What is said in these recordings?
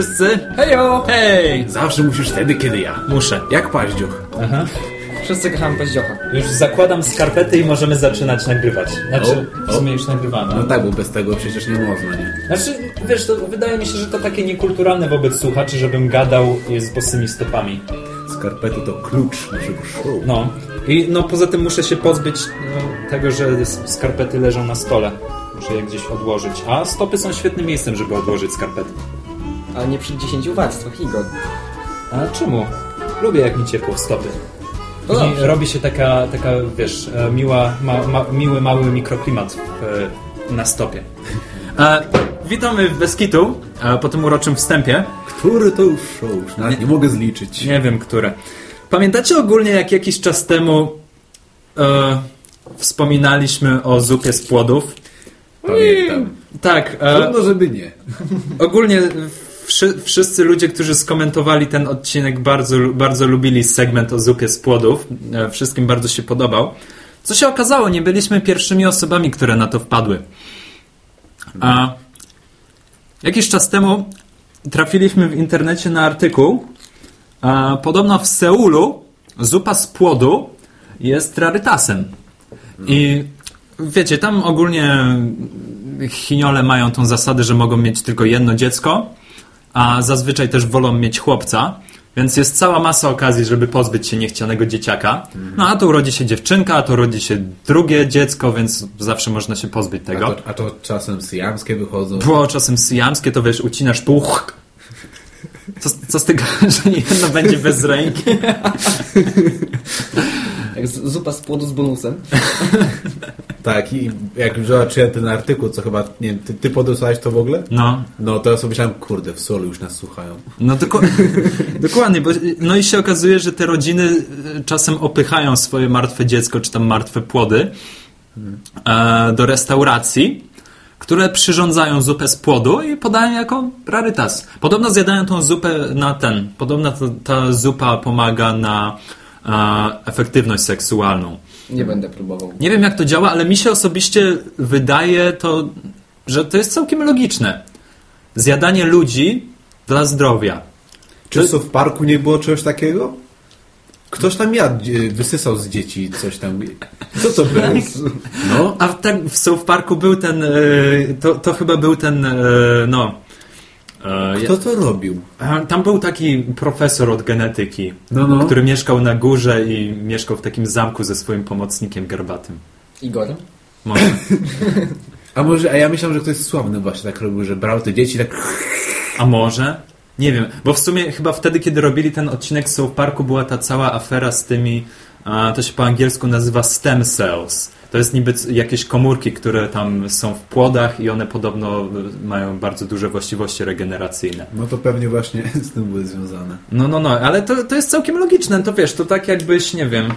Wszyscy! Hejo! Hej! Zawsze musisz wtedy, kiedy ja. Muszę. Jak paździoch. Aha. Wszyscy kochamy paździocha. Już zakładam skarpety i możemy zaczynać nagrywać. Znaczy, O, w sumie już nagrywamy. No tak, bo bez tego przecież nie można, nie? Znaczy, wiesz, to wydaje mi się, że to takie niekulturalne wobec słuchaczy, żebym gadał z bosymi stopami. Skarpety to klucz naszego show. No. I no poza tym muszę się pozbyć no, tego, że skarpety leżą na stole. Muszę je gdzieś odłożyć. A stopy są świetnym miejscem, żeby odłożyć skarpety. Ale nie przy 10 warstwach, Igor. A czemu? Lubię jak mi ciepło w stopy. No Później robi się taka, taka wiesz, e, miła, ma, ma, miły, mały mikroklimat w, e, na stopie. E, witamy w Beskitu e, po tym uroczym wstępie. Który to już show? Już nawet nie mogę zliczyć. Nie wiem, które. Pamiętacie ogólnie, jak jakiś czas temu e, wspominaliśmy o zupie z płodów? Pamiętam. Tak. E, Trudno, żeby nie. ogólnie wszy, wszyscy ludzie, którzy skomentowali ten odcinek, bardzo, bardzo lubili segment o zupie z płodów. E, wszystkim bardzo się podobał. Co się okazało, nie byliśmy pierwszymi osobami, które na to wpadły. A jakiś czas temu trafiliśmy w internecie na artykuł. A, podobno w Seulu zupa z płodu jest rarytasem. I wiecie, tam ogólnie chiniole mają tą zasadę, że mogą mieć tylko jedno dziecko, a zazwyczaj też wolą mieć chłopca. Więc jest cała masa okazji, żeby pozbyć się niechcianego dzieciaka. No a to urodzi się dziewczynka, a to urodzi się drugie dziecko, więc zawsze można się pozbyć A tego. to, a to czasem syjamskie wychodzą. Było czasem syjamskie, to wiesz, ucinasz pół. Co, co z tego, że nie jedno będzie bez ręki? Jak z- zupa z płodu z bonusem. Tak, i jak już zobaczyłem ten artykuł, co chyba, nie wiem, ty, ty podesłałeś to w ogóle? No, No to ja sobie myślałem, kurde, w solu już nas słuchają. no doku- dokładnie, bo, no i się okazuje, że te rodziny e, czasem opychają swoje martwe dziecko, czy tam martwe płody e, do restauracji, które przyrządzają zupę z płodu i podają jako rarytas. Podobno zjadają tą zupę na ten, podobno to, ta zupa pomaga na e, efektywność seksualną. Nie będę próbował. Nie wiem jak to działa, ale mi się osobiście wydaje to, że to jest całkiem logiczne. Zjadanie ludzi dla zdrowia. Czy w parku nie było czegoś takiego? Ktoś tam jadł, e, wysysał z dzieci coś tam. Co to było? No, A w, tak, w South Parku był ten, e, to, to chyba był ten, e, no... kto to robił? Tam był taki profesor od genetyki, No, no. który mieszkał na górze i mieszkał w takim zamku ze swoim pomocnikiem garbatym. Igor? Może. A może, a ja myślałem, że ktoś sławny właśnie tak robił, że brał te dzieci tak... A może? Nie wiem, bo w sumie chyba wtedy, kiedy robili ten odcinek z South Parku, była ta cała afera z tymi, a, to się po angielsku nazywa stem cells. To jest niby jakieś komórki, które tam są w płodach i one podobno y, mają bardzo duże właściwości regeneracyjne. No to pewnie właśnie z tym były związane. No, no, no, ale to, to jest całkiem logiczne. To wiesz, to tak jakbyś, nie wiem,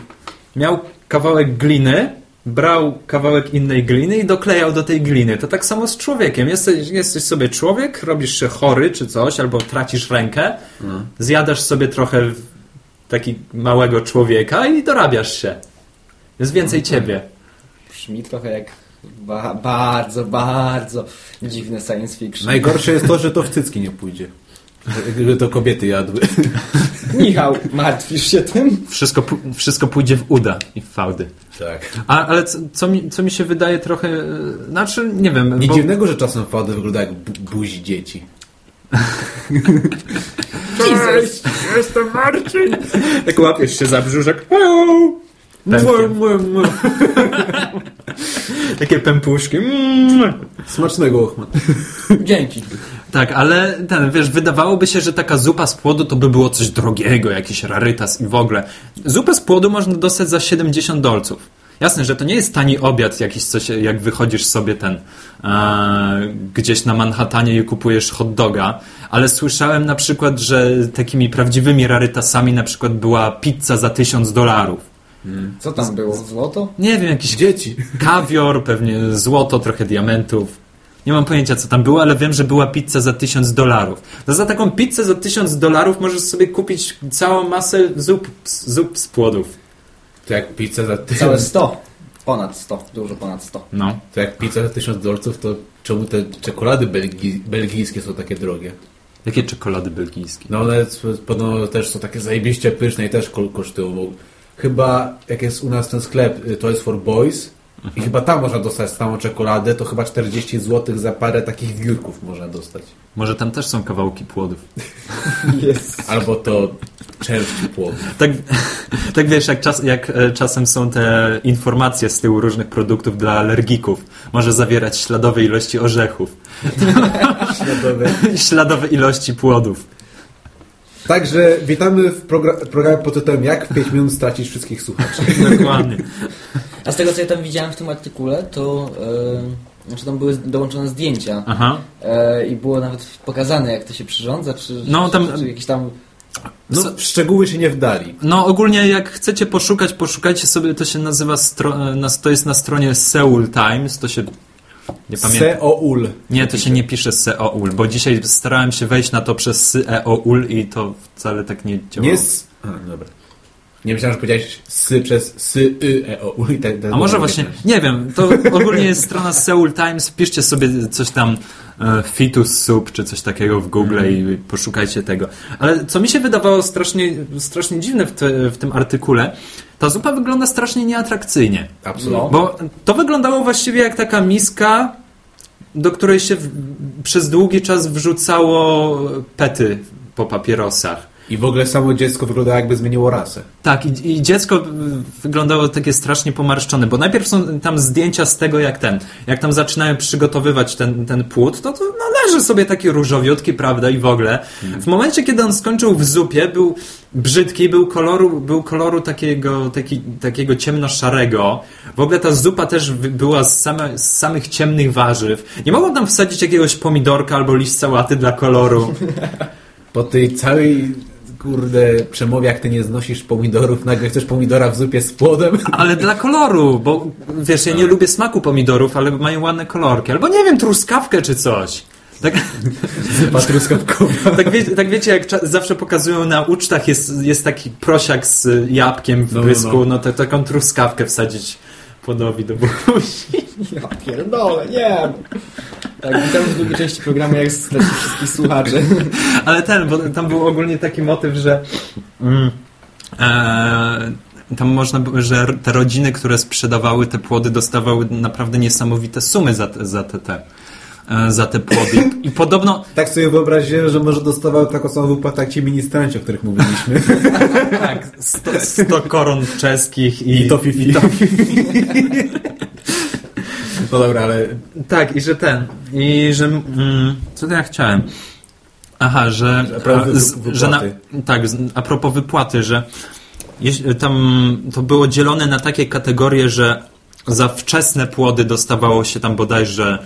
miał kawałek gliny, brał kawałek innej gliny i doklejał do tej gliny. To tak samo z człowiekiem. Jesteś, jesteś sobie człowiek, robisz się chory czy coś, albo tracisz rękę, zjadasz sobie trochę taki małego człowieka i dorabiasz się. Jest więcej ciebie. Brzmi trochę jak ba bardzo, bardzo dziwne science fiction. Najgorsze jest to, że to w cycki nie pójdzie. Że to kobiety jadły. Michał, martwisz się tym? Wszystko, wszystko pójdzie w uda i w fałdy. Tak. A, ale co, co, mi, co mi się wydaje trochę... e, Znaczy, nie wiem... Nie bo- dziwnego, że czasem fałdy wygląda jak bu- buzi dzieci. Cześć! Jestem Marcin! Tak łapiesz się za brzuszek. Hello! Pępkiem. Takie pępuszki. Mm. Smacznego ochma. Dzięki. Tak, ale ten, wiesz, wydawałoby się, że taka zupa z płodu to by było coś drogiego, jakiś rarytas i w ogóle. Zupę z płodu można dostać za 70 dolców. Jasne, że to nie jest tani obiad jakiś coś, jak wychodzisz sobie ten e, gdzieś na Manhattanie i kupujesz hot doga, ale słyszałem na przykład, że takimi prawdziwymi rarytasami na przykład była pizza za 1000 dolarów. Co tam było? Złoto? Nie wiem, jakiś Dzieci. kawior, pewnie złoto, trochę diamentów. Nie mam pojęcia, co tam było, ale wiem, że była pizza za 1000 dolarów. To za taką pizzę za 1000 dolarów możesz sobie kupić całą masę zup, zup z płodów. To jak pizza za Całe tysiąc... 100. Ponad 100. Dużo ponad 100. No. To jak pizza za tysiąc dolców, to czemu te czekolady belgi... belgijskie są takie drogie? Jakie czekolady belgijskie? No ale c- podobno też są takie zajebiście pyszne i też ko- kosztują. Chyba jak jest u nas ten sklep y, Toys for Boys i chyba tam można dostać samą czekoladę, to chyba 40 zł za parę takich wiórków można dostać. Może tam też są kawałki płodów. Jest. Albo to część płodu. Tak, tak wiesz, jak, czas, jak e, czasem są te informacje z tyłu różnych produktów dla alergików. Może zawierać śladowe ilości orzechów, Śladowe. śladowe ilości płodów. Także witamy w progra- programie pod tytułem Jak w 5 minut stracić wszystkich słuchaczy. Dokładnie. A z tego co ja tam widziałem w tym artykule, to e, znaczy tam były dołączone zdjęcia Aha. e, i było nawet pokazane jak to się przyrządza, czy, No, tam- czy, czy jakieś tam No, w szczegóły się nie wdali. No ogólnie jak chcecie poszukać, poszukajcie sobie, to się nazywa, stro, nas- to jest na stronie Seoul Times, to się, nie pamiętam. Seoul. Nie, to się nie pisze Seoul, bo dzisiaj starałem się wejść na to przez Seoul i to wcale tak nie działało. Nie. A, dobra. Nie myślałem, że powiedziałeś sy przez sy, y, e, o, u i tak dalej. A może właśnie, nie wiem, to ogólnie jest strona Seoul Times, wpiszcie sobie coś tam e, Fetus Soup czy coś takiego w Google i poszukajcie tego. Ale co mi się wydawało strasznie, strasznie dziwne w, te, w tym artykule, ta zupa wygląda strasznie nieatrakcyjnie. Absolutnie. Bo to wyglądało właściwie jak taka miska, do której się w, przez długi czas wrzucało pety po papierosach. I w ogóle samo dziecko wygląda jakby zmieniło rasę. Tak, i, i dziecko y, wyglądało takie strasznie pomarszczone, bo najpierw są tam zdjęcia z tego, jak ten, jak tam zaczynają przygotowywać ten, ten płód, to, to no, leży sobie taki różowiutki, prawda, i w ogóle. W momencie, kiedy on skończył w zupie, był brzydki, był koloru, był koloru takiego, taki, takiego ciemno-szarego. W ogóle ta zupa też była z, same, z samych ciemnych warzyw. Nie mogą tam wsadzić jakiegoś pomidorka albo liść sałaty dla koloru. Po tej całej, kurde, przemowie, jak ty nie znosisz pomidorów, nagle chcesz pomidora w zupie z płodem. Ale dla koloru, bo wiesz, ja nie lubię smaku pomidorów, ale mają ładne kolorki. Albo nie wiem, truskawkę czy coś. Tak, Zupa truskawkowa. tak, wie, tak wiecie, jak zawsze pokazują na ucztach, jest, jest taki prosiak z jabłkiem w No, no, no. no to taką truskawkę wsadzić płodowi do buzi. Ja pierdolę, nie. Tak, witam w drugiej części programu, jak stracić wszystkich słuchaczy. Ale ten, bo tam był ogólnie taki motyw, że mm, e, tam można, było- że te rodziny, które sprzedawały te płody, dostawały naprawdę niesamowite sumy za te, za te, te, za te płody. I podobno Tak sobie wyobraziłem, że może dostawał taką samą wypłatę jak ci ministranci, o których mówiliśmy. tak, 100, 100 koron czeskich i, I to fifi. No dobra, ale Tak, i że ten, i że, mm, co to ja chciałem? Aha, że, a z, wypłaty. że na, tak, a propos wypłaty, że tam to było dzielone na takie kategorie, że za wczesne płody dostawało się tam bodajże e,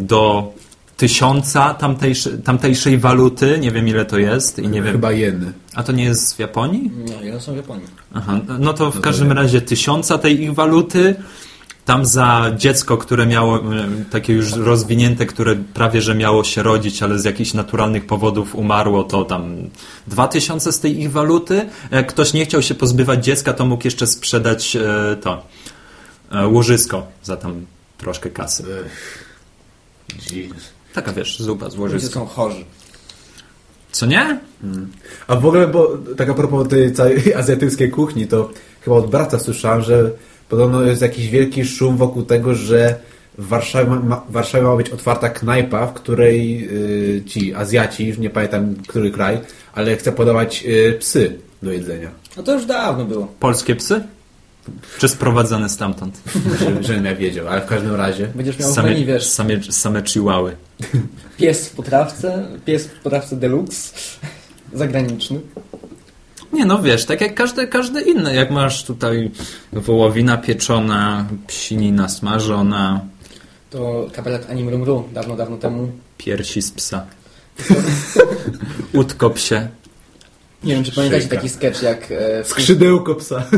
do tysiąca tamtejszej, tamtejszej waluty, nie wiem ile to jest i nie wiem, chyba jeny. a to nie jest w Japonii? No, ja są w Japonii. Aha, no to w każdym to- razie tysiąca tej ich waluty. Tam za dziecko, które miało e, takie już rozwinięte, które prawie że miało się rodzić, ale z jakichś naturalnych powodów umarło, to tam dwa tysiące z tej ich waluty. Jak ktoś nie chciał się pozbywać dziecka, to mógł jeszcze sprzedać e, to e, łożysko za tam troszkę kasy. Jeez. Taka wiesz, zupa z Ludzie są chorzy. Co nie? A w ogóle, bo tak a propos tej całej azjatyckiej kuchni, to chyba od brata słyszałem, że podobno jest jakiś wielki szum wokół tego, że w Warszawie ma, ma, w Warszawie ma być otwarta knajpa, w której y, ci Azjaci, już nie pamiętam który kraj, ale chce podawać y, psy do jedzenia. No to już dawno było. Polskie psy? Czy sprowadzane stamtąd? Ja wiedział, ale w każdym razie. Będziesz miał w menu, Same, wiesz, same, same pies w potrawce, pies w potrawce deluxe, zagraniczny. Nie no wiesz, tak jak każde, każde inne, jak masz tutaj wołowina pieczona, psinina smażona, To kapelat Anim Rum Ru dawno, dawno temu. piersi z psa. Utkop się. Nie wiem, czy pamiętacie Szyjka. taki sketch jak e, w Skrzydełko psa.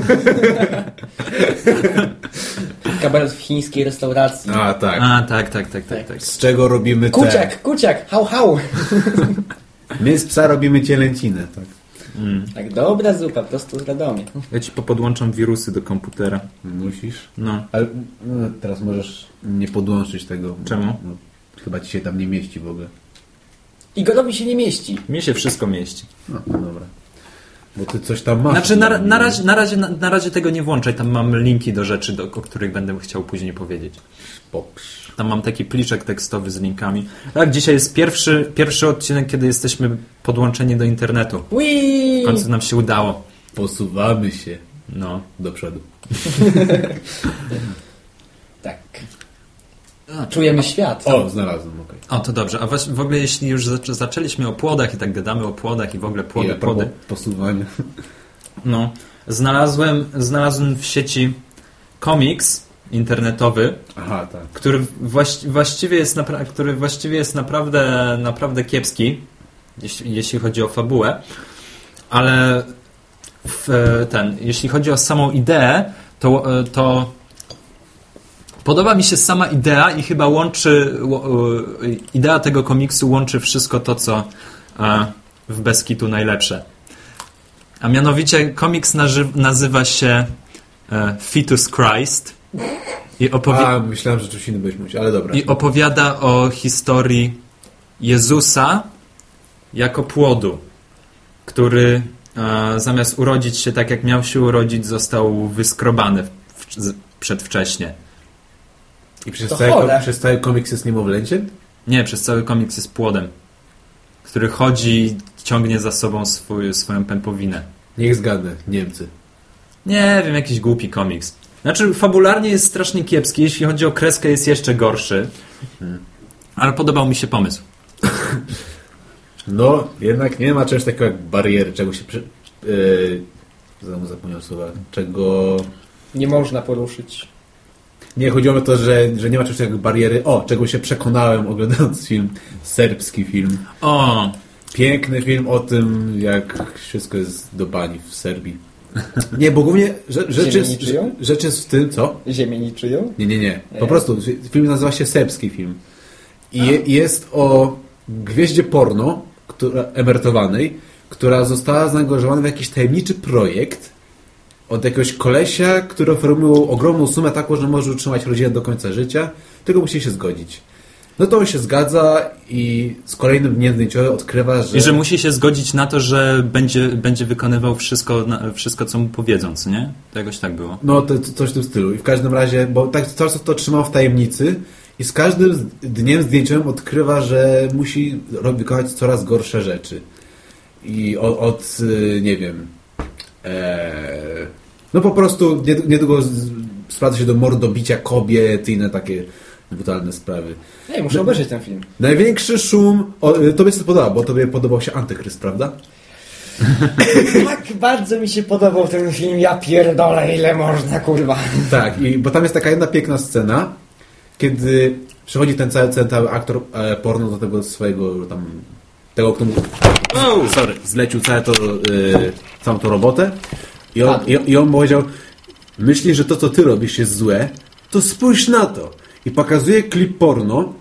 kabaret w chińskiej restauracji. A, tak. A, tak, tak, tak, tak, tak. Z czego robimy te... Kuciak, kuciak, hał, hał. My z psa robimy cielęcinę, tak. Mm. Tak, dobra zupa, prosto z Radomia. Ja ci popodłączam wirusy do komputera. Musisz. No. Ale no, teraz możesz nie podłączyć tego. Czemu? No, chyba ci się tam nie mieści w ogóle. Igorowi się nie mieści. Mi się wszystko mieści. No, no dobra. Bo ty coś tam masz. Znaczy, na, na, razie, na, razie, na, na razie tego nie włączaj. Tam mam linki do rzeczy, do, o których będę chciał później powiedzieć. Poprz. Tam mam taki pliczek tekstowy z linkami. Tak, dzisiaj jest pierwszy, pierwszy odcinek, kiedy jesteśmy podłączeni do internetu. Whee! W końcu nam się udało. Posuwamy się No. do przodu. Tak. Czujemy świat. O, znalazłem, okej. O, to dobrze. A właśnie w ogóle jeśli już zaczę- zaczęliśmy o płodach i tak gadamy o płodach i w ogóle płody, I a propos płody. Posuwania. No. Znalazłem, znalazłem w sieci komiks internetowy, Aha, tak. który właści- właściwie jest, napra- który właściwie jest naprawdę, naprawdę kiepski, jeśli, jeśli chodzi o fabułę, ale w, ten, jeśli chodzi o samą ideę, to, e, to podoba mi się sama idea i chyba łączy, idea tego komiksu łączy wszystko to, co e, w Beskitu najlepsze. A mianowicie komiks nazywa się e, Fetus Christ i opowiada A, myślałem, że coś innego byś mówić, ale dobra. i opowiada o historii Jezusa jako płodu, który e, zamiast urodzić się tak, jak miał się urodzić, został wyskrobany przedwcześnie. I przez To cały, chore. przez cały komiks jest niemowlęciem? Nie, przez cały komiks jest płodem, który chodzi i ciągnie za sobą swój, swoją pępowinę. Niech zgadnę, Niemcy. Nie wiem, jakiś głupi komiks. Znaczy, fabularnie jest strasznie kiepski, jeśli chodzi o kreskę jest jeszcze gorszy. Ale podobał mi się pomysł. No, jednak nie ma czegoś takiego jak bariery, czego się... Przy... Yy, znowu zapomniałem słowa. Czego... Nie można poruszyć. Nie, chodziło o to, że, że nie ma czegoś takiego jak bariery. O, czego się przekonałem oglądając film. Serbski film. O, Piękny film o tym, jak wszystko jest do bani w Serbii. Nie, bo głównie rze- rzecz jest, rzecz jest w tym, co? Ziemię niczyją? Nie, nie, nie. Po prostu film nazywa się Serbski film. I je, jest o gwieździe porno, która, emerytowanej, która została zaangażowana w jakiś tajemniczy projekt od jakiegoś kolesia, który mu ogromną sumę taką, że może utrzymać rodzinę do końca życia, tylko musi się zgodzić. No to on się zgadza i z kolejnym dniem zdjęciowym odkrywa, że... I że musi się zgodzić na to, że będzie, będzie wykonywał wszystko, wszystko, co mu powiedzą, co nie? To jakoś tak było. No, to, to coś w tym stylu. I w każdym razie, bo tak cały czas to trzymał w tajemnicy i z każdym dniem zdjęciowym odkrywa, że musi wykonywać coraz gorsze rzeczy. I od, od y, nie wiem, e, no po prostu nied- niedługo sprowadza się do mordobicia kobiet i inne takie brutalne sprawy. Nie, muszę obejrzeć ten film. Największy szum, o, y, tobie się podoba, bo tobie podobał się Antychryst, prawda? Tak bardzo mi się podobał ten film, ja pierdolę ile można, kurwa. Tak, i, bo tam jest taka jedna piękna scena, kiedy przychodzi ten cały, ten cały aktor e, porno do tego swojego tam, tego, kto mu, Oh! sorry, zlecił całe to, e, całą tą robotę i on, i, i on powiedział, myślisz, że to, co ty robisz jest złe, to spójrz na to. I pokazuje klip porno,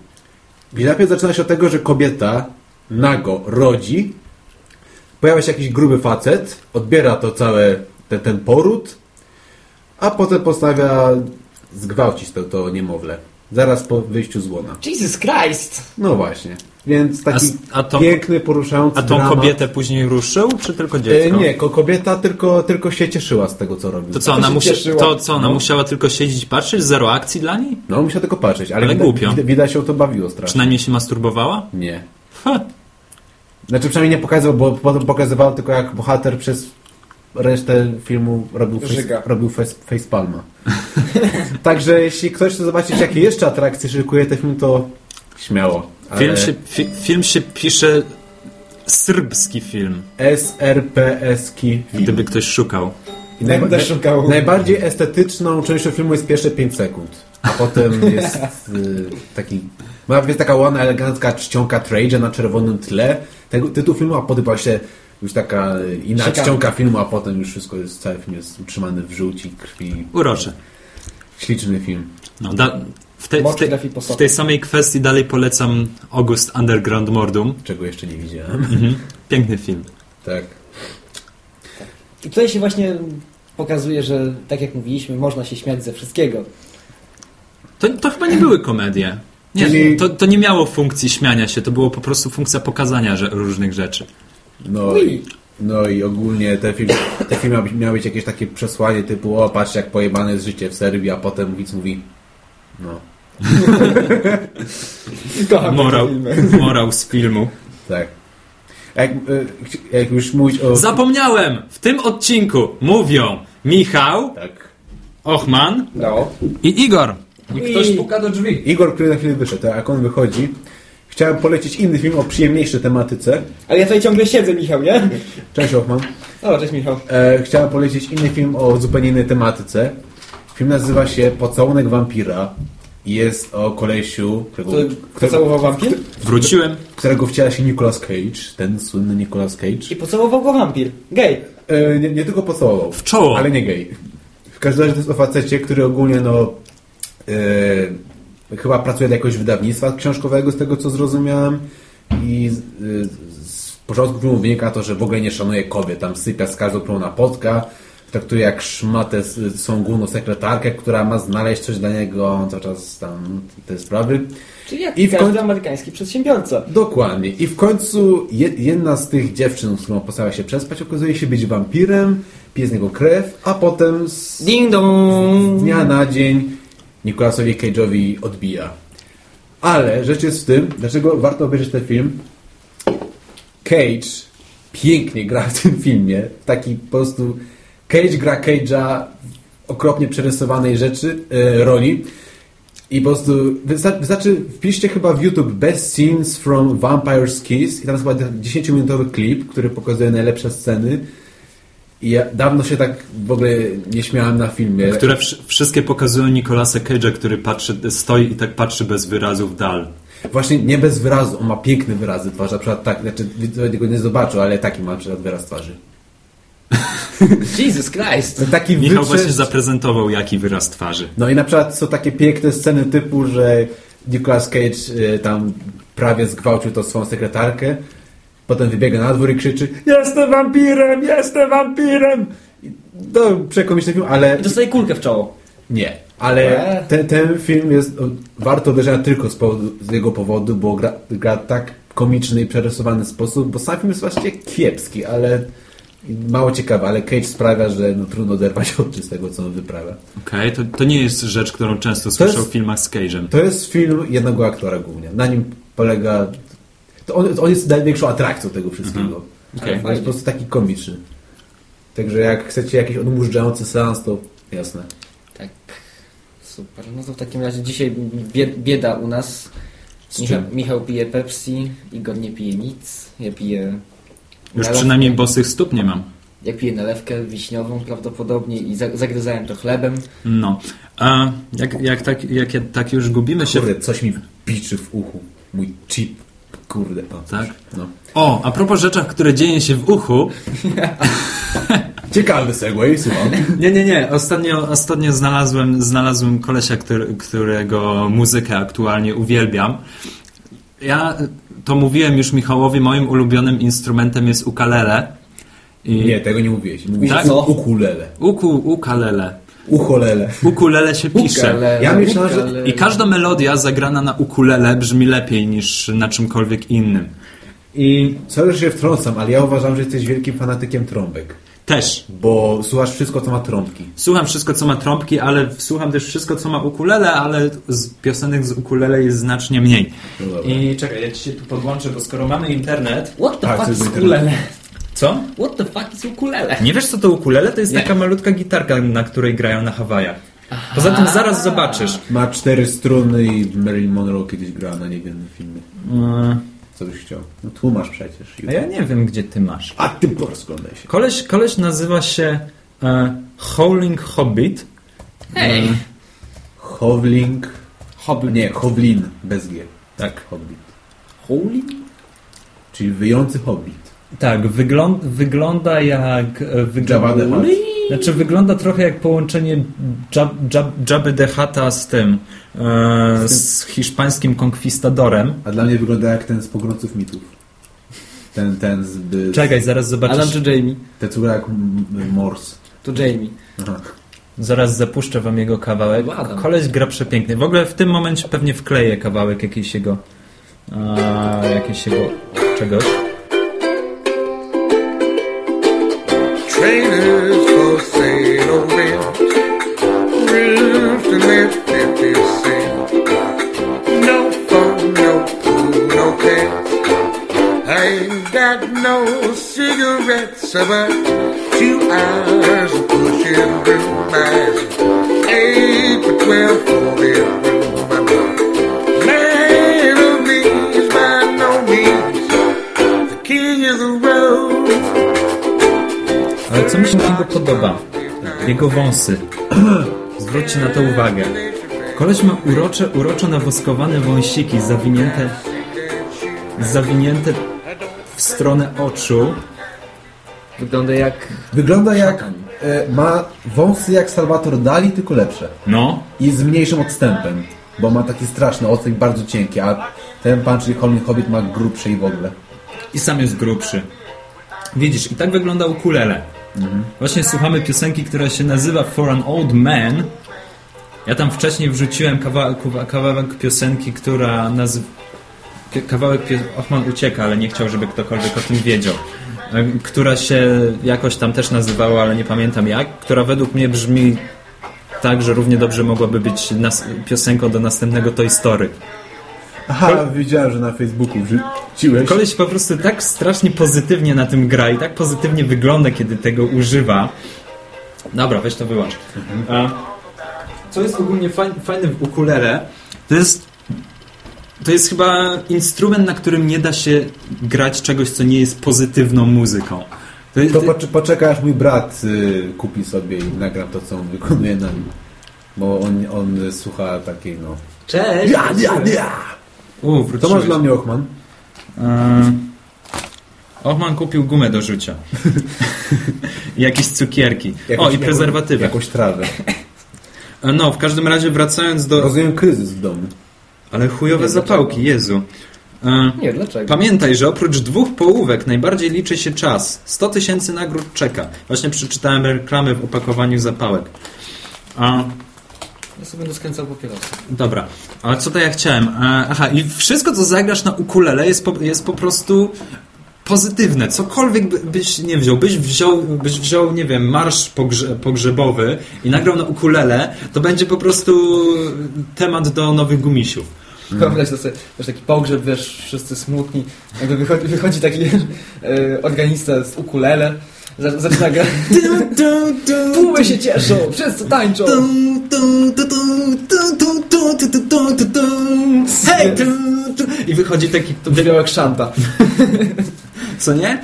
gdzie najpierw zaczyna się od tego, że kobieta nago rodzi, pojawia się jakiś gruby facet, odbiera to całe, ten, ten poród, a potem postanawia zgwałcić to, to niemowlę. Zaraz po wyjściu z łona. Jesus Christ! No właśnie. Więc taki A a tą- piękny, poruszający A tą dramat. kobietę później ruszył, czy tylko E, dziecko? nie, ko kobieta tylko, tylko się cieszyła z tego, co robił. To co, ona, musi, to, co, ona No. musiała tylko siedzieć i patrzeć? Zero akcji dla niej? No, musiał tylko patrzeć, ale, Ale widać, głupio. widać, widać się to bawiło strasznie. Przynajmniej się masturbowała? Nie. Ha. Znaczy przynajmniej nie pokazywał, bo potem pokazywał tylko jak bohater przez resztę filmu robił, face, robił face, facepalma. Także jeśli ktoś chce zobaczyć, jakie jeszcze atrakcje szykuje ten film, to śmiało. Ale Film, się, fi, film się pisze... Serbski film, SRPS-ki film. gdyby ktoś szukał. I Będę szukał. Najbardziej estetyczną częścią filmu jest pierwsze 5 sekund, a potem jest y, taki... Ma jest taka ładna, elegancka czcionka Traja na czerwonym tle. Tego, tytuł filmu, a potem właśnie już taka inna Ciekawe. czcionka filmu, a potem już wszystko jest, cały film jest utrzymany w żółci, krwi. Uroczy. Śliczny film. No, da, w, te, w, te, w tej samej kwestii dalej polecam August Underground Mordum. Czego jeszcze nie widziałem. Mhm. Piękny film. Tak. I tutaj się właśnie pokazuje, że tak jak mówiliśmy, można się śmiać ze wszystkiego. To, to chyba nie były komedie. Nie, Czyli- to, to nie miało funkcji śmiania się, to było po prostu funkcja pokazania że, różnych rzeczy. No i, no i ogólnie te film, te film miał, być, miał być jakieś takie przesłanie typu o patrz jak pojebane jest życie w Serbii, a potem widz mówi no Kocham Morał, te filmy. morał z filmu. tak. Jak, e, jak już mówić o... Zapomniałem! W tym odcinku mówią Michał, Tak. Ochman No. i Igor. I I- ktoś puka do drzwi. Igor, który na chwilę wyszedł, a jak on wychodzi, chciałem polecić inny film o przyjemniejszej tematyce. Ale ja tutaj ciągle siedzę, Michał, nie? Cześć Ochman. O, cześć Michał. E, chciałem polecić inny film o zupełnie innej tematyce. Film nazywa się Pocałunek Wampira. Jest o kolesiu, którego, którego, pocałował wampir? Wróciłem. którego wciela się Nicolas Cage, ten słynny Nicolas Cage. I pocałował go wampir. Gej. E, nie, nie tylko pocałował. W czoło. Ale nie gej. W każdym razie to jest o facecie, który ogólnie no e, chyba pracuje dla jakiegoś wydawnictwa książkowego z tego co zrozumiałem i z, e, z początku filmu wynika to, że w ogóle nie szanuje kobiet. Tam sypia z każdą, którą napotka. Traktuje jak szmatę s- swą główną sekretarkę, która ma znaleźć coś dla niego. On cały czas tam te sprawy. Czyli jak I w każdy końcu- amerykański przedsiębiorca. Dokładnie. I w końcu je, jedna z tych dziewczyn, z którą postara się przespać, okazuje się być wampirem, pije z niego krew, a potem z Ding dong. z dnia na dzień Nicolasowi Cage'owi odbija. Ale rzecz jest w tym, dlaczego warto obejrzeć ten film. Cage pięknie gra w tym filmie. Taki po prostu Cage gra Cage'a w okropnie przerysowanej rzeczy, e, roli. I po prostu wysta- wystarczy, wpiszcie chyba w YouTube Best Scenes from Vampire's Kiss i tam jest chyba 10-minutowy klip, który pokazuje najlepsze sceny. I ja dawno się tak w ogóle nie śmiałem na filmie. Które wsz- wszystkie pokazują Nicolasa Cage'a, który patrzy, stoi i tak patrzy bez wyrazu w dal. Właśnie nie bez wyrazu, on ma piękny wyrazy twarzy, na przykład tak, znaczy widzowie tego nie zobaczą, ale taki ma na przykład wyraz twarzy. Jesus Christ. Taki Michał właśnie zaprezentował jaki wyraz twarzy. No i na przykład są takie piękne sceny typu, że Nicolas Cage y, tam prawie zgwałcił tą swoją sekretarkę, potem wybiega na dwór i krzyczy Jestem wampirem, jestem wampirem! To przekomiczny film, ale I dostaje kulkę w czoło. nie. Ale Eee. ten, film jest warto obejrzenia tylko z, powodu, z jego powodu, bo gra, gra tak komiczny i przerysowany sposób, bo sam film jest właściwie kiepski, ale mało ciekawy, ale Cage sprawia, że no, trudno oderwać oczy z tego, co on wyprawia. Okej, to, to nie jest rzecz, którą często słyszę jest- w filmach z Cage'em. To jest film jednego aktora głównie. Na nim polega... To on, on jest największą atrakcją tego wszystkiego. Okej. On jest po prostu taki komiczny. Także jak chcecie jakiś odmurzający seans, to jasne. Tak. Super. No to w takim razie dzisiaj bie- bieda u nas. Michał? Michał pije Pepsi, Igor nie pije nic. Ja piję... Już nalewkę- przynajmniej bosych stóp nie mam. Ja piję nalewkę wiśniową prawdopodobnie i za- zagryzałem to chlebem. No. A jak, jak, tak, jak tak już gubimy się... Kurde, coś mi biczy w uchu. Mój chip. Kurde. Tak? No. O, a propos rzeczach, które dzieją się w uchu. Ciekawy segway, słucham. Nie, nie, nie. Ostatnio, ostatnio znalazłem, znalazłem kolesia, który, którego muzykę aktualnie uwielbiam. Ja to mówiłem już Michałowi, moim ulubionym instrumentem jest ukulele. I Nie, tego nie mówiłeś. Mówiłeś Tak? u- ukulele. Uku, ukulele. Ucholele. Ukulele się pisze. Ukulele, Ja myślałem, że- ukulele. I każda melodia zagrana na ukulele brzmi lepiej niż na czymkolwiek innym. I sorry, że się wtrącam, ale ja uważam, że jesteś wielkim fanatykiem trąbek. Też. Bo słuchasz wszystko, co ma trąbki. Słucham wszystko, co ma trąbki, ale słucham też wszystko, co ma ukulele, ale z piosenek z ukulele jest znacznie mniej. No. I czekaj, ja ci się tu podłączę, bo skoro mamy internet... What the Tak, fuck is ukulele? Co? What the fuck is ukulele? Nie wiesz, co to ukulele? To jest Nie. taka malutka gitarka, na której grają na Hawajach. Poza tym zaraz zobaczysz. Ma cztery struny i Marilyn Monroe kiedyś grała na niej w jednym filmie. Mm, Co byś chciał? No tłumacz przecież. A ja nie wiem, gdzie ty masz. A ty porozglądaj się. Koleś, koleś nazywa się e, Howling Hobbit. Hej. E, Howling... Hobbit. Nie, Howlin, bez G. tak. Hobbit. Holy? Czyli wyjący hobbit. Tak, wygląd, wygląda jak... e, Jabba the Wygląda, Hutt. Znaczy wygląda trochę jak połączenie Jab, Jab, Jabby the Hutta z tym, e, z hiszpańskim konkwistadorem. A dla mnie wygląda jak ten z pogromców mitów. Ten, ten z... z Czekaj, zaraz Adam zobaczysz. czy Jamie? Ten, co jak Morse. To Jamie. Aha. Zaraz zapuszczę wam jego kawałek. Ładam. Koleś gra przepięknie. W ogóle w tym momencie pewnie wkleję kawałek jakiejś jego... A, jakiejś jego... czegoś. Trailers for sale on rent. Roofs to let empty sale. No fun, no food, no. I ain't got no cigarettes, about two hours of pushing through Jego wąsy. Zwróćcie na to uwagę. Koleś ma urocze, uroczo nawoskowane wąsiki zawinięte, zawinięte w stronę oczu. Wygląda jak... Wygląda jak... E, ma wąsy jak Salvatore Dali, tylko lepsze. No, I z mniejszym odstępem. Bo ma taki straszny odstęp, bardzo cienki, a ten pan, czyli Holly Hobbit ma grubszy i w ogóle. i sam jest grubszy. Widzisz, i tak wygląda ukulele. Właśnie słuchamy piosenki, która się nazywa For an Old Man. Ja tam wcześniej wrzuciłem kawałek, kawałek piosenki, która nazywa... Kawałek pio... Ochman ucieka, ale nie chciał, żeby ktokolwiek o tym wiedział. E, Która się jakoś tam też nazywała, ale nie pamiętam jak. Która według mnie brzmi tak, że równie dobrze mogłaby być piosenką do następnego Toy Story. Aha, widziałem, że na Facebooku wrzuciłeś. Koleś po prostu tak strasznie pozytywnie na tym gra i tak pozytywnie wygląda, kiedy tego używa. Dobra, weź to wyłącz. A, co jest ogólnie fajne, fajne w ukulele, to jest to jest chyba instrument, na którym nie da się grać czegoś, co nie jest pozytywną muzyką. To, jest- To poczekaj, poczekaj aż mój brat y, kupi sobie i nagram to, co on wykonuje na nim. Bo on, on słucha takiej, no... Cześć! Ja, ja, ja! U, To masz dla mnie, Ochman? Eee, Ochman kupił gumę do rzucia. I jakieś cukierki. o, i prezerwatywy. Jakąś trawę. E, No, w każdym razie wracając do... Rozumiem kryzys w domu. Ale chujowe Nie, zapałki, Jezu. E, Nie, dlaczego? Pamiętaj, że oprócz dwóch połówek najbardziej liczy się czas. 100 tysięcy nagród czeka. Właśnie przeczytałem reklamy w opakowaniu zapałek. A, Ja sobie będę skręcał papierosy. dobra, ale co to ja chciałem? E, aha, i wszystko, co zagrasz na ukulele jest po, jest po prostu pozytywne. Cokolwiek by, byś nie wziął. Byś wziął, byś wziął nie wiem, marsz pogrze, pogrzebowy i nagrał na ukulele, to będzie po prostu temat do nowych gumisiów. Wyobraź to sobie, wiesz, taki pogrzeb, wiesz, wszyscy smutni. Jakby wychodzi, wychodzi taki e, organista z ukulele, zaczyna grać. Tłumy się cieszą, wszyscy tańczą. Hej! I wychodzi taki... Jak szanta. Co nie?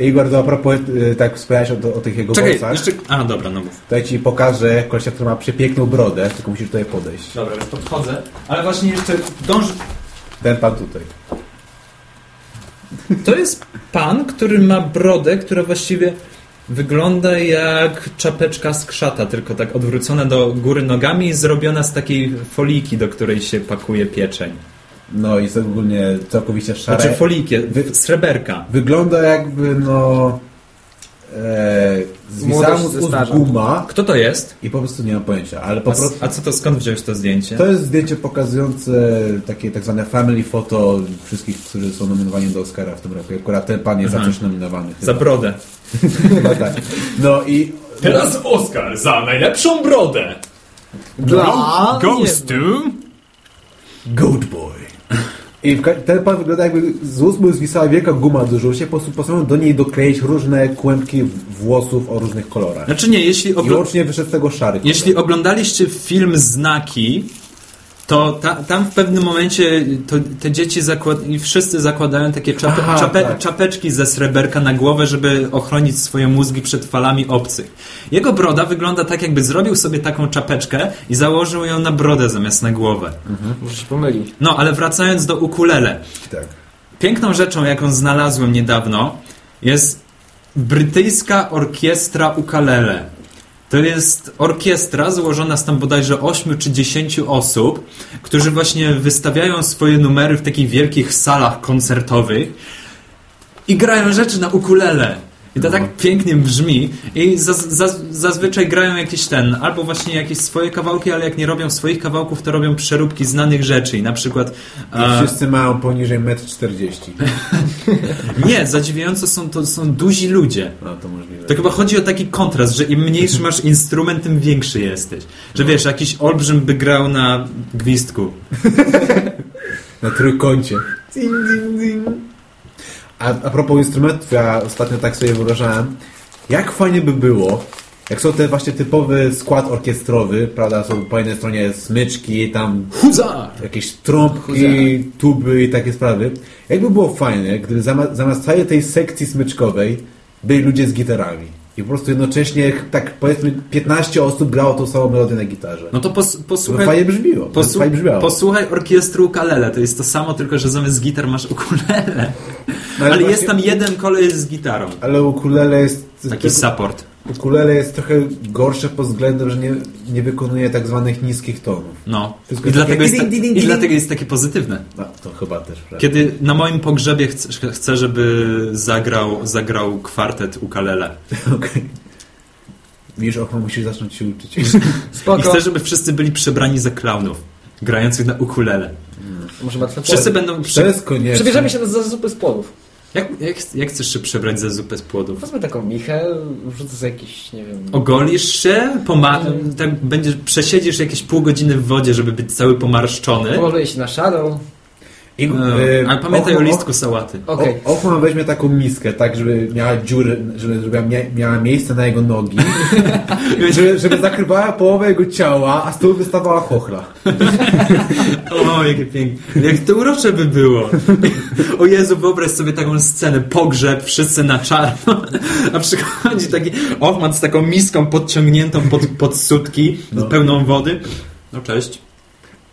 Igor, to a propos, y, tak wspomniałeś o, o tych jego Czekaj, wąsach, jeszcze... A, dobra, no mów. to ja ci pokażę kolesia, który ma przepiękną brodę, tylko musisz tutaj podejść. Dobra, już podchodzę. Ale właśnie jeszcze dążę... Ten pan tutaj. To jest pan, który ma brodę, która właściwie wygląda jak czapeczka z krzata, tylko tak odwrócona do góry nogami i zrobiona z takiej foliki, do której się pakuje pieczeń. No i jest ogólnie całkowicie szare. Znaczy foliki, wy- sreberka. Wygląda jakby, no... E, zwisała mu z guma Kto to jest? i po prostu nie mam pojęcia, ale po A, prostu... a co to, skąd wziąłeś to zdjęcie? To jest zdjęcie pokazujące takie tak zwane family photo wszystkich, którzy są nominowani do Oscara w tym roku. Akurat ten pan jest Aha. za coś nominowany. Za brodę. Chyba tak. No i Teraz Oscar za najlepszą brodę. Dla Goes to... Goat Boy. I ten pan wygląda jakby z ust mu zwisała wielka guma do żółcia, po prostu postanowił do niej dokleić różne kłębki włosów o różnych kolorach. Znaczy nie, jeśli, I ogl- łącznie wyszedł z tego szary. jeśli oglądaliście film Znaki, to ta, tam w pewnym momencie to, te dzieci zakład- i wszyscy zakładają takie czape- Aha, czape- tak. czapeczki ze sreberka na głowę, żeby ochronić swoje mózgi przed falami obcych. Jego broda wygląda tak, jakby zrobił sobie taką czapeczkę i założył ją na brodę zamiast na głowę. Może się pomylił. No, ale wracając do ukulele. Tak. Piękną rzeczą, jaką znalazłem niedawno, jest brytyjska orkiestra ukulele. To jest orkiestra złożona z tam bodajże 8 czy 10 osób, którzy właśnie wystawiają swoje numery w takich wielkich salach koncertowych i grają rzeczy na ukulele. I to tak pięknie brzmi i zaz, zaz, zazwyczaj grają jakiś ten, albo właśnie jakieś swoje kawałki, ale jak nie robią swoich kawałków, to robią przeróbki znanych rzeczy i na przykład I e, wszyscy mają poniżej 1,40 m. nie, zadziwiająco są to są duzi ludzie. No to możliwe. To chyba chodzi o taki kontrast, że im mniejszy masz instrument, tym większy jesteś. Że wiesz, jakiś olbrzym by grał na gwizdku. Na trójkącie. Ding, ding, ding. A, a propos instrumentów, ja ostatnio tak sobie wyobrażałem, jak fajnie by było, jak są te właśnie typowy skład orkiestrowy, prawda, są po jednej stronie smyczki, tam Huzar! jakieś trąbki, tuby i takie sprawy. Jakby było fajne, gdyby zamiast, zamiast całej tej sekcji smyczkowej byli ludzie z gitarami. I po prostu jednocześnie, tak powiedzmy, 15 osób grało tą samą melodię na gitarze. No to pos, To posłuchaj... fajnie brzmiło. To Posłu- fajnie brzmiało. posłuchaj orkiestry ukulele, to jest to samo, tylko że zamiast gitar masz ukulele. No, Ale, właśnie- jest tam jeden kolej z gitarą. Ale ukulele jest... Taki support. Ukulele jest trochę gorsze pod względem, że nie, nie wykonuje tak zwanych niskich tonów. No. Wszystko I dlatego takie jest, ta, ding, ding, I dlatego jest takie pozytywne. No, to chyba też prawda. Kiedy na moim pogrzebie chcę, chcę żeby zagrał, zagrał kwartet ukulele. Okej. Wiesz, och, musisz zacząć się uczyć. I Spoko. chcę, żeby wszyscy byli przebrani za klaunów, grających na ukulele. Może łatwe Wszyscy będą... To Przy... jest konieczne. Przebierzemy się na za zupy z płodów. Jak, jak, jak chcesz się przebrać za zupę z płodów? Wezmę taką michę, wrzucę sobie jakiś, nie wiem... Ogolisz się, poma- tak będziesz, przesiedzisz jakieś pół godziny w wodzie, żeby być cały pomarszczony. Pomaluję się na shadow. I, No, e, ale pamiętaj och- o listku sałaty. Okej. O- Ochman weźmie taką miskę, tak, żeby miała dziury, żeby, żeby mia, miała miejsce na jego nogi, żeby, żeby zakrywała połowę jego ciała, a z tyłu wystawała chochla. O, jakie piękne. Jak to urocze by było. O Jezu, wyobraź sobie taką scenę. Pogrzeb, wszyscy na czarno, a przychodzi taki ochman z taką miską podciągniętą pod, pod sutki, No. pełną wody. No cześć.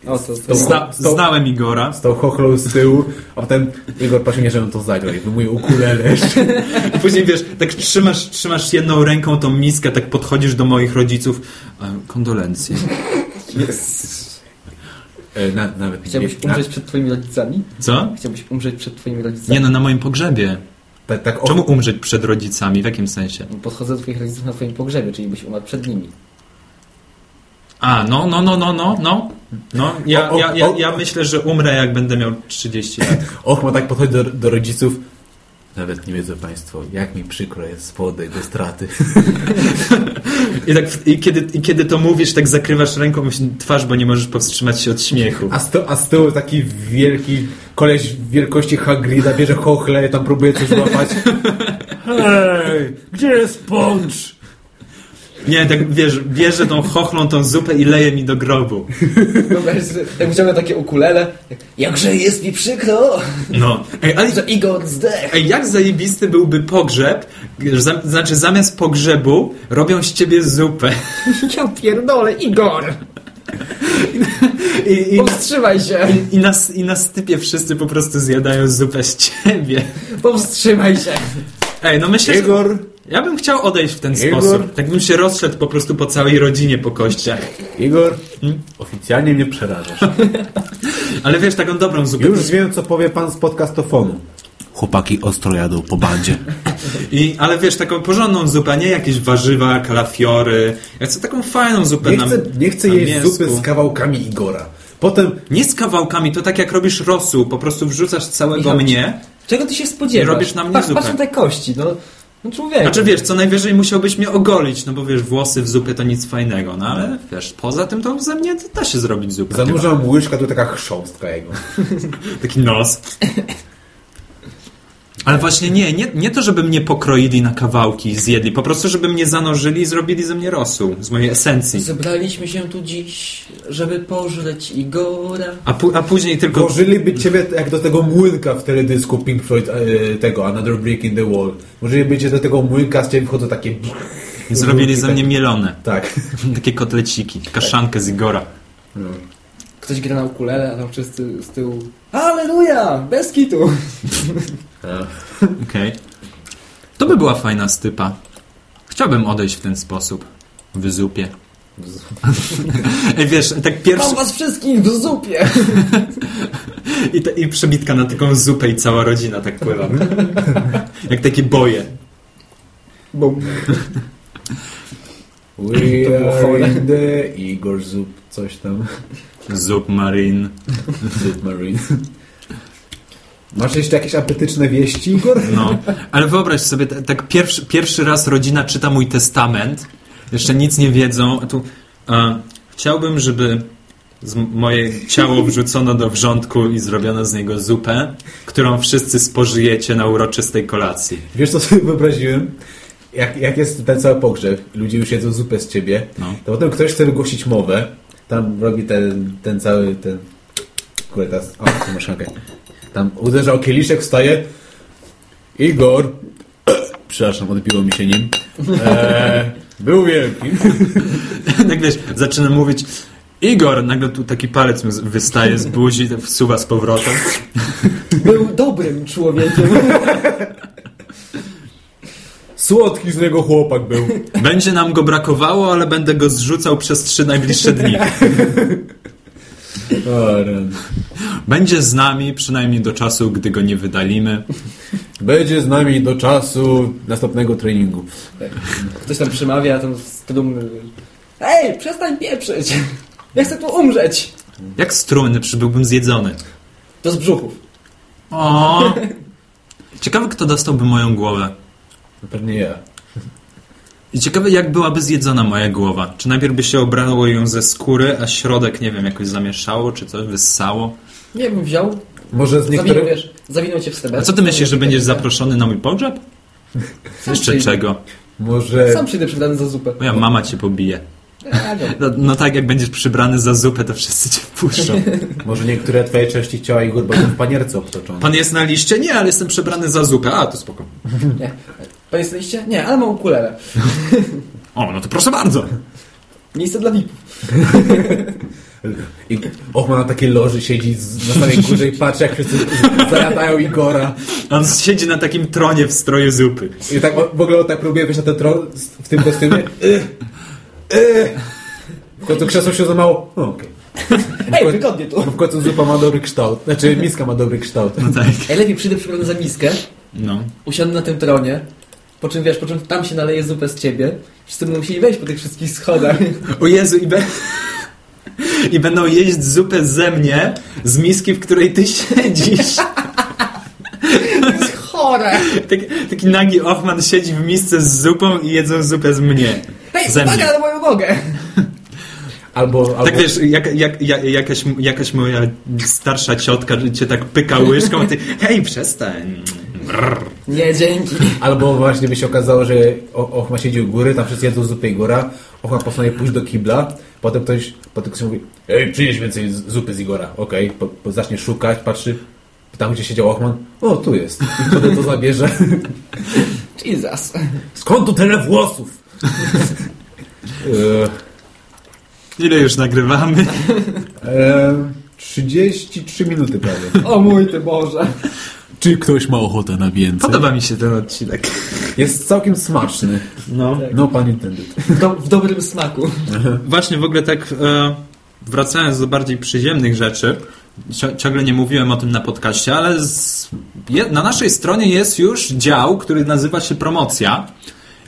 O, to, to... Zna, Sto- znałem Igora. Z tą chochlą z tyłu, a potem jego patrzenie, że on to zagrał i wyjmuje ukulele. I później wiesz, tak trzymasz, trzymasz jedną ręką tą miskę, tak podchodzisz do moich rodziców. E, Kondolencje. E, na, nawet Chciałbyś nie, umrzeć przed twoimi rodzicami? Co? Chciałbyś umrzeć przed twoimi rodzicami? Nie no, na moim pogrzebie. tak, tak, Czemu umrzeć przed rodzicami? W jakim sensie? Podchodzę do twoich rodziców na twoim pogrzebie, czyli byś umarł przed nimi. A, no, no, no, no, no, no. No, ja, ja, ja, ja myślę, że umrę, jak będę miał 30 lat. Ochman tak podchodzi do, do rodziców. Nawet nie wiedzą Państwo, jak mi przykro jest z powodu jego straty. I, tak, i, kiedy, I kiedy to mówisz, tak zakrywasz ręką twarz, bo nie możesz powstrzymać się od śmiechu. A z, ty- a z tyłu taki wielki koleś wielkości Hagrida bierze chochlę, tam próbuje coś złapać. Hej, gdzie jest poncz? Nie, tak wiesz, bierze tą chochlą, tą zupę i leje mi do grobu. Sobie, jak wyciągnę takie ukulele. Jakże jest mi przykro, No. Ej, ale że Igor zdech. Ej, jak zajebisty byłby pogrzeb, znaczy zamiast pogrzebu robią z ciebie zupę. Ja pierdolę, Igor! I, i, Powstrzymaj się! i, na, I na stypie wszyscy po prostu zjadają zupę z ciebie. Powstrzymaj się! Ej, no myślę, że... Ja bym chciał odejść w ten Igor? sposób. Tak bym się rozszedł po prostu po całej rodzinie po kościach. Igor, Hmm? oficjalnie mnie przerażasz. Ale wiesz, taką dobrą zupę. Już wiem, co powie pan z podcastofonu. Chłopaki ostro jadą po bandzie. I, ale wiesz, taką porządną zupę, nie jakieś warzywa, kalafiory. Ja chcę taką fajną zupę Nie na chcę, nie chcę na jeść mięsku. zupy z kawałkami Igora. Potem Nie z kawałkami, to tak jak robisz rosół, po prostu wrzucasz całego Michał, mnie. Czego ty się spodziewasz? I robisz na mnie patrz, zupę. patrz na te kości, no. No człowieku. Znaczy wiesz, co najwyżej musiałbyś mnie ogolić, no bo wiesz, włosy w zupie to nic fajnego, no ale wiesz, poza tym to ze mnie da się zrobić zupę. zanurzam łyżka, to taka chrząstka jego. Taki nos. Ale właśnie nie, nie, nie to, żeby mnie pokroili na kawałki i zjedli, po prostu, żeby mnie zanorzyli i zrobili ze mnie rosół, z mojej esencji. Zebraliśmy się tu dziś, żeby pożreć Igora. A, a później tylko... Możliby ciebie jak do tego młynka w teledysku Pink Floyd e, tego Another Brick in the Wall. Możliby cię do tego młynka, z ciebie wychodzą takie... Zrobili ze mnie mielone. Tak. Takie kotleciki, kaszankę z Igora. No. Ktoś gra na ukulele, a tam wszyscy z tyłu Aleluja! Bez kitu! Okej. To by była fajna stypa. Chciałbym odejść w ten sposób. W zupie. Ej, wiesz, tak pierwszy... Mam was wszystkich w zupie! I, te, I przebitka na taką zupę i cała rodzina tak pływa. Jak takie boje. Bum. We było are in the Igor Zup, coś tam. Submarine. Submarine. Masz jeszcze jakieś apetyczne wieści, Igor? No, ale wyobraź sobie, tak pierwszy, pierwszy raz rodzina czyta mój testament, jeszcze nic nie wiedzą, a tu e, chciałbym, żeby moje ciało wrzucono do wrzątku i zrobiono z niego zupę, którą wszyscy spożyjecie na uroczystej kolacji. Wiesz, co sobie wyobraziłem? Jak, jak jest ten cały pogrzeb, ludzie już jedzą zupę z ciebie, No. to potem ktoś chce wygłosić mowę, tam robi ten, ten cały, ten... Kurde, teraz... O, tu maszynkę. Tam uderza o kieliszek, wstaje. Igor... Przepraszam, odbiło mi się nim. Eee, był wielki. tak wiesz, zaczyna mówić Igor, nagle tu taki palec z- wystaje z buzi, wsuwa z powrotem. Był dobrym człowiekiem. Słodki z niego chłopak był. Będzie nam go brakowało, ale będę go zrzucał przez trzy najbliższe dni. Będzie z nami przynajmniej do czasu, gdy go nie wydalimy. Będzie z nami do czasu następnego treningu. Ktoś tam przemawia, a tam strumny. Ej, przestań pieprzyć! Ja chcę tu umrzeć! Jak strumny, przybyłbym zjedzony. To z brzuchów. O! Ciekawe, kto dostałby moją głowę. No pewnie ja. I ciekawe, jak byłaby zjedzona moja głowa. Czy najpierw by się obrało ją ze skóry, a środek, nie wiem, jakoś zamieszało, czy coś, wyssało? Nie bym wziął, Może z zawinął, niektórych... wiesz, zawinął cię w stebę. A co ty myślisz, że będziesz zaproszony na mój pogrzeb? Jeszcze przyjdę. czego? Może... Sam przyjdę przebrany za zupę. Moja mama cię pobije. No, no tak, jak będziesz przybrany za zupę, to wszyscy cię wpuszczą. Może niektóre twoje części ciała Igor będą w panierce obtoczone. Pan jest na liście? Nie, ale jestem przebrany za zupę. A, to spoko. Nie. Jesteście? Nie, ale mam ukulele. O, no to proszę bardzo. Miejsce dla VIP. I Och, na takiej loży siedzi z- na samej górze i patrzy, jak wszyscy zajadają Igora. On siedzi na takim tronie w stroju zupy. I tak o- w ogóle tak próbuje wejść na ten tron z- w tym kostiumie. Y, y. W końcu krzesło się zamało. No, okej. Ej, wygodnie tu. No w końcu zupa ma dobry kształt. Znaczy, miska ma dobry kształt. No tak. Ej, lepiej przyjdę przebrany za miskę, No. usiądę na tym tronie, po czym wiesz, po czym tam się naleje zupę z ciebie, wszyscy będą musieli wejść po tych wszystkich schodach. O Jezu, i, be... i będą jeść zupę ze mnie z miski, w której ty siedzisz. Chore! Taki, taki nagi Ochman siedzi w misce z zupą i jedzą zupę z mnie. Hej, Ze mnie. uwaga na moją nogę! Albo, albo Tak wiesz, jak, jak, jak, jakaś, jakaś moja starsza ciotka cię tak pyka łyżką, a ty hej, przestań. Brrr. Nie, dzięki. Albo właśnie by się okazało, że O- Ochma siedzi u góry, tam wszyscy jedzą zupę Igora, Ochma postanawia pójść do kibla, potem ktoś, potem ktoś mówi Ej, przynieś więcej zupy z Igora. Okej, po, po, zacznie szukać, patrzy, tam gdzie siedział Ochman, o, tu jest. I potem to zabierze. Jesus. Skąd tu tyle włosów? Eee, Ile już nagrywamy? eee, 33 minuty prawie. O mój ty Boże. Czy ktoś ma ochotę na więcej? Podoba mi się ten odcinek. Jest całkiem smaczny. No. No, pan intended. W, do, w dobrym smaku. Właśnie w ogóle tak e, wracając do bardziej przyziemnych rzeczy, ciągle nie mówiłem o tym na podcaście, ale z, je, na naszej stronie jest już dział, który nazywa się promocja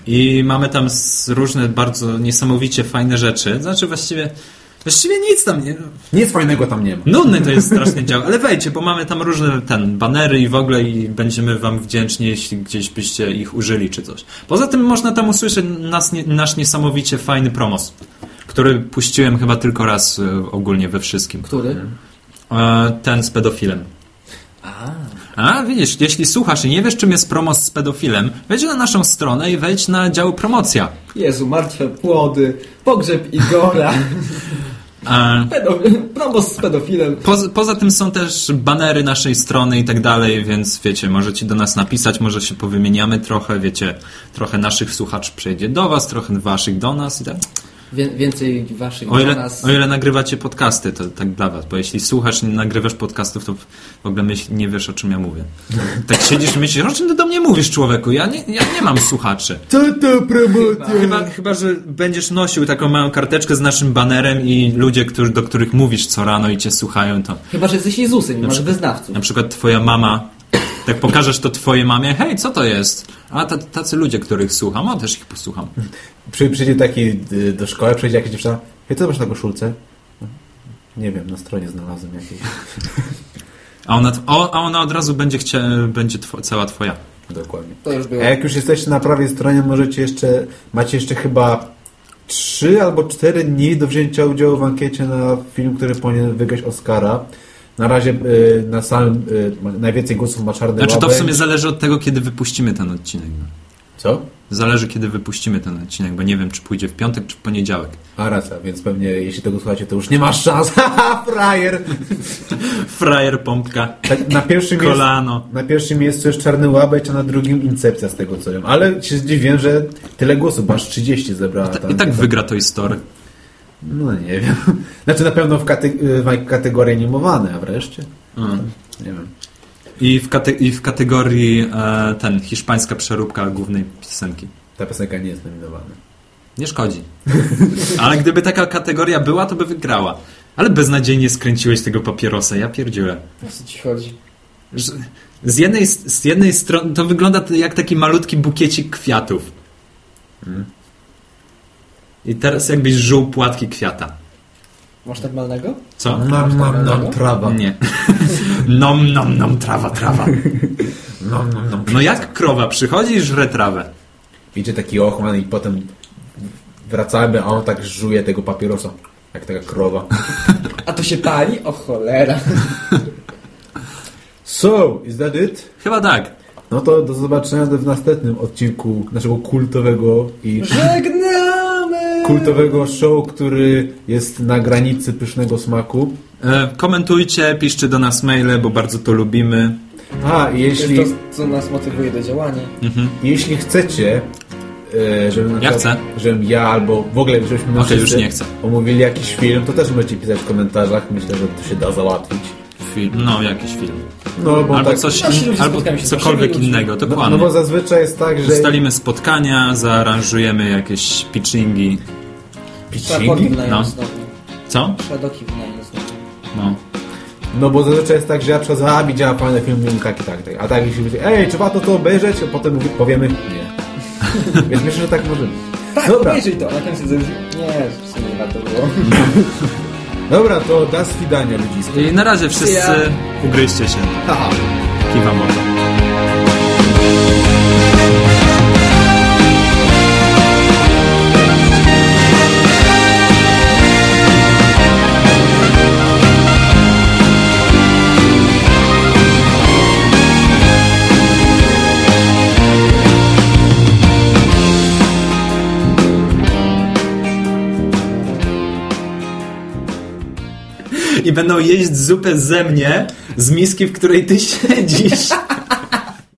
i mamy tam różne bardzo niesamowicie fajne rzeczy. Znaczy właściwie właściwie nic tam nie... Nic fajnego tam nie ma. Nudny to jest straszny dział, ale wejdźcie, bo mamy tam różne ten, banery i w ogóle i będziemy wam wdzięczni, jeśli gdzieś byście ich użyli czy coś. Poza tym można tam usłyszeć nas, nasz niesamowicie fajny promos, który puściłem chyba tylko raz e, ogólnie we wszystkim. Który? E, ten z pedofilem. A. A, widzisz, jeśli słuchasz i nie wiesz, czym jest promos z pedofilem, wejdź na naszą stronę i wejdź na dział promocja. Jezu, martwe płody, pogrzeb Igora, Pedofil, promos z pedofilem. Poza, poza tym są też banery naszej strony i tak dalej, więc wiecie, możecie do nas napisać, może się powymieniamy trochę, wiecie, trochę naszych słuchaczy przyjedzie do was, trochę waszych do nas i tak. Wię, więcej waszych O ile, nas. o ile nagrywacie podcasty, to tak dla was, bo jeśli słuchasz i nie nagrywasz podcastów, to w ogóle myśl, nie wiesz, o czym ja mówię. Tak siedzisz i myślisz, o czym ty do mnie mówisz, człowieku? Ja nie, ja nie mam słuchaczy. Co to promocja? Chyba, chyba, że będziesz nosił taką małą karteczkę z naszym banerem i ludzie, którzy, do których mówisz co rano i cię słuchają, to Chyba, że jesteś Jezusem i masz wyznawców. na przykład twoja mama Tak pokażesz to twojej mamie, hej, co to jest? A ta- tacy ludzie, których słucham, o, też ich posłucham. Przy, przyjdzie taki y, do szkoły, przyjdzie jakaś dziewczyna, hej, co masz na koszulce? Nie wiem, na stronie znalazłem jakieś. A ona, o, a ona od razu będzie, chcia, będzie two, cała twoja. Dokładnie. To już było. A jak już jesteście na prawej stronie, możecie jeszcze, macie jeszcze chyba trzy albo cztery dni do wzięcia udziału w ankiecie na film, który powinien wygrać Oscara. Na razie y, na samym y, najwięcej głosów ma Czarny Znaczy to w sumie zależy od tego, kiedy wypuścimy ten odcinek. No. Co? Zależy, kiedy wypuścimy ten odcinek, bo nie wiem, czy pójdzie w piątek, czy w poniedziałek. A racja, więc pewnie jeśli tego słuchacie, to już nie masz szans. Frajer! Frajer, pompka, Tak, na pierwszym miejscu, kolano. na pierwszym miejscu jest Czarny Łabędź, a na drugim Incepcja z tego co wiem. Ale się zdziwiłem, że tyle głosów, bo aż 30 zebrała ta I tak wygra Toy Story. No nie wiem. Znaczy na pewno w, kate- w kategorii animowane, a wreszcie? Mm. Nie wiem. I w, kate- I w kategorii e, ten, hiszpańska przeróbka głównej piosenki. Ta piosenka nie jest nominowana. Nie szkodzi. Ale gdyby taka kategoria była, to by wygrała. Ale beznadziejnie skręciłeś tego papierosa, ja pierdzielę. O co ci chodzi? Z jednej, z jednej strony to wygląda jak taki malutki bukiecik kwiatów. I teraz jakbyś żuł płatki kwiata. Masz normalnego? Co? Nam, nam, nam, trawa. Nie. Nom, nom, nom, trawa, trawa. Nom, nom, nom. No jak krowa przychodzi i żre trawę. Idzie taki ochman i potem wracamy, a on tak żuje tego papierosa. Jak taka krowa. A to się pali? O cholera. So, is that it? Chyba tak. No to do zobaczenia w następnym odcinku naszego kultowego i Żegnamy! Kultowego show, który jest na granicy pysznego smaku. E, komentujcie, piszcie do nas maile, bo bardzo to lubimy. A, Jeśli... jeśli, To, co nas motywuje do działania. Mhm. jeśli chcecie, e, żebym, Ja przykład- chcę. żebym ja albo w ogóle, żebyśmy my Okej, już nie chcę. omówili jakiś film, to też możecie pisać w komentarzach. Myślę, że to się da załatwić. Film. No, jakiś film. No, bo Albo tak, coś, Nasi ludzie albo cokolwiek innego, no, dokładnie. no bo zazwyczaj jest tak, że... Ustalimy spotkania, zaaranżujemy jakieś pitchingi. Pitchingi? No. Co? Trzeba doki wynająć znowu. No. No bo zazwyczaj jest tak, że ja przez a widziała fajny film, mówimy tak i tak, tak. A tak jeśli mówi, ej, czy warto to obejrzeć? A potem powiemy nie. Więc myślę, że tak możemy. Tak, Dobra. obejrzyj to. Na końcu zrobisz... Nie, w sumie nie warto było. Dobra, to da swidania ludziska. I na razie wszyscy Ja. ugryźcie się. Haha. Kiwam oto. I będą jeść zupę ze mnie z miski, w której ty siedzisz.